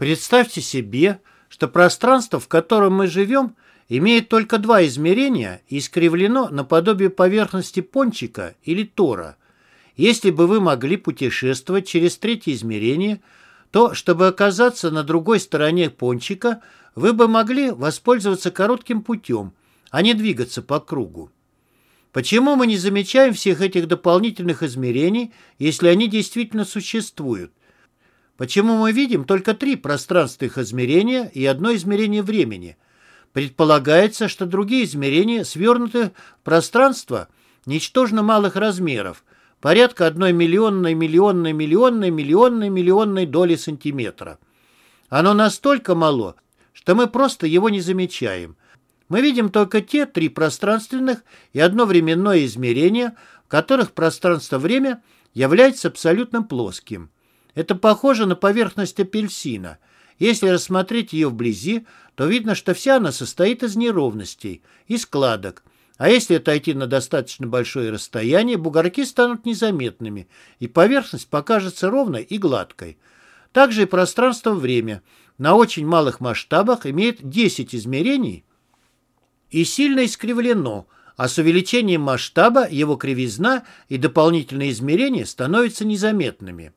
Представьте себе, что пространство, в котором мы живем, имеет только два измерения и искривлено наподобие поверхности пончика или тора. Если бы вы могли путешествовать через третье измерение, то, чтобы оказаться на другой стороне пончика, вы бы могли воспользоваться коротким путем, а не двигаться по кругу. Почему мы не замечаем всех этих дополнительных измерений, если они действительно существуют? Почему мы видим только три пространственных измерения и одно измерение времени? Предполагается, что другие измерения свернуты в пространство ничтожно малых размеров, порядка одной миллионной, миллионной, миллионной, миллионной, миллионной доли сантиметра. Оно настолько мало, что мы просто его не замечаем. Мы видим только те три пространственных и одно временное измерение, в которых пространство-время является абсолютно плоским. Это похоже на поверхность апельсина. Если рассмотреть ее вблизи, то видно, что вся она состоит из неровностей и складок. А если отойти на достаточно большое расстояние, бугорки станут незаметными, и поверхность покажется ровной и гладкой. Также и пространство-время на очень малых масштабах имеет 10 измерений и сильно искривлено, а с увеличением масштаба его кривизна и дополнительные измерения становятся незаметными.